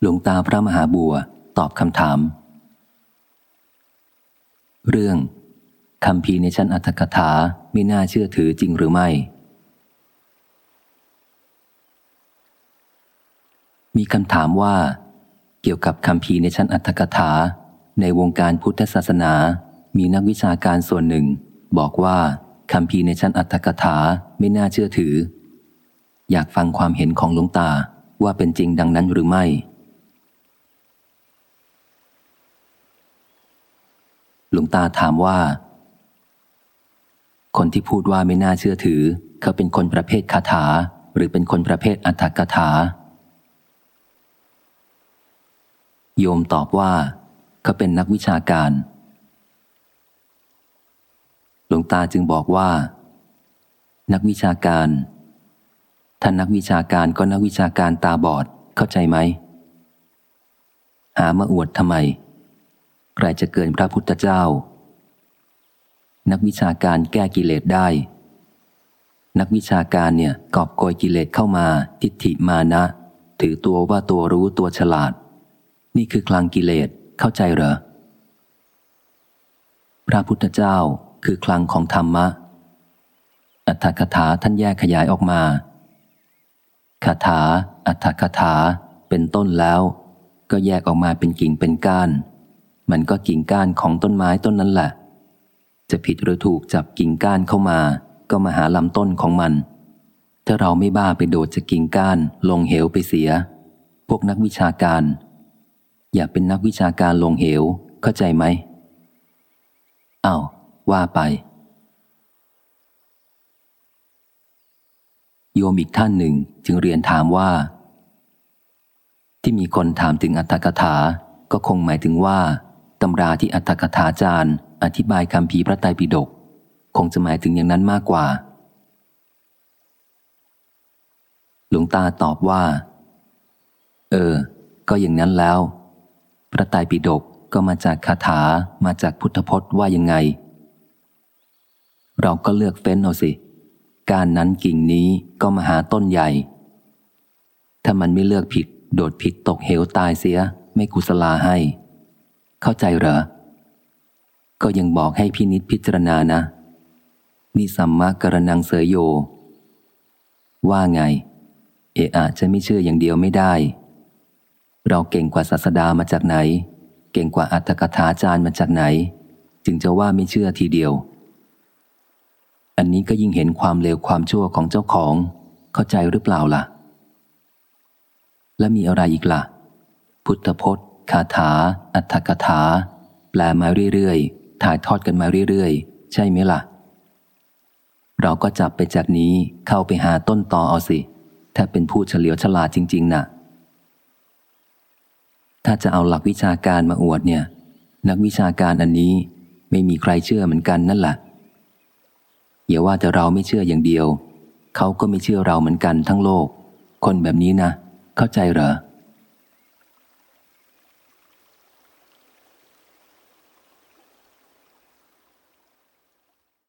หลวงตาพระมหาบัวตอบคำถาม เรื่องคำพีในชั้นอัตถกถาไม่น่าเชื่อถือจริงหรือไม่ มีคำถามว่า เกี่ยวกับคำพีในชั้นอัตถกถา ในวงการพุทธศาสนา มีนักวิชาการส่วนหนึ่ง บอกว่าคำพีในชั้นอัตถกถาไม่น่าเชื่อถือ อยากฟังความเห็นของหลวงตาว่าเป็นจริงดังนั้นหรือไม่ หลวงตาถามว่า คนที่พูดว่าไม่น่าเชื่อถือ เขาเป็นคนประเภทคาถา หรือเป็นคนประเภทอัตถกถา โยมตอบว่า เขาเป็นนักวิชาการ หลวงตาจึงบอกว่า นักวิชาการท่านนักวิชาการก็นักวิชาการตาบอดเข้าใจไหม หามาอวดทำไม ใครจะเกินพระพุทธเจ้า นักวิชาการแก้กิเลสได้ นักวิชาการเนี่ยกอบโกยกิเลสเข้ามา ทิฏฐิมานะ ถือตัวว่าตัวรู้ตัวฉลาด นี่คือคลังกิเลสเข้าใจเหรอ พระพุทธเจ้าคือคลังของธรรมะ อัตถคถาท่านแยกขยายออกมาคาถา อัตถคถาเป็นต้นแล้ว ก็แยกออกมาเป็นกิ่งเป็นก้าน มันก็กิ่งก้านของต้นไม้ต้นนั้นแหละ จะผิดหรือถูกจับกิ่งก้านเข้ามา ก็มาหาลำต้นของมัน ถ้าเราไม่บ้าไปโดดจากกิ่งก้านลงเหวไปเสีย พวกนักวิชาการ อย่าเป็นนักวิชาการลงเหวเข้าใจไหมอา้าวว่าไป โยมอีกท่านหนึ่งจึงเรียนถามว่า ที่มีคนถามถึงอัตถกถาก็คงหมายถึงว่า ตำราที่อัตถกถาจารย์ อธิบายคำพีพระไตรปิฎกคงจะหมายถึงอย่างนั้นมากกว่า หลวงตาตอบว่า เออ ก็อย่างนั้นแล้ว พระไตรปิฎกก็มาจากคาถามาจากพุทธพจน์ว่ายังไง เราก็เลือกเฟ้นเอาสิ การนั้นกิ่งนี้ก็มาหาต้นใหญ่ ถ้ามันไม่เลือกผิด โดดผิดตกเหวตายเสีย ไม่กุศลาให้ เข้าใจเหรอ ก็ยังบอกให้พินิษพิจารณานะนิสัมมากรนังเสยโย ว่าไง เออาจจะไม่เชื่ออย่างเดียวไม่ได้ เราเก่งกว่าศาสดามาจากไหน เก่งกว่าอัตถกถาจารย์มาจากไหน จึงจะว่าไม่เชื่อทีเดียว อันนี้ก็ยิ่งเห็นความเลวความชั่วของเจ้าของ เข้าใจหรือเปล่าล่ะ และมีอะไรอีกละ่ะ พุทธพจน์ คาถา อัตถกถา แปลมาเรื่อยๆ ถ่ายทอดกันมาเรื่อยๆ ใช่ไหมล่ะ เราก็จับไปจากนี้เข้าไปหาต้นตอเอาสิ ถ้าเป็นผู้เฉลียวฉลาดจริง ๆนะ่ะ ถ้าจะเอาหลักวิชาการมาอวดเนี่ย นักวิชาการอันนี้ไม่มีใครเชื่อเหมือนกันนั่นแหละอย่าว่าแต่เราไม่เชื่ออย่างเดียว เขาก็ไม่เชื่อเราเหมือนกันทั้งโลก คนแบบนี้นะ เข้าใจเหรอ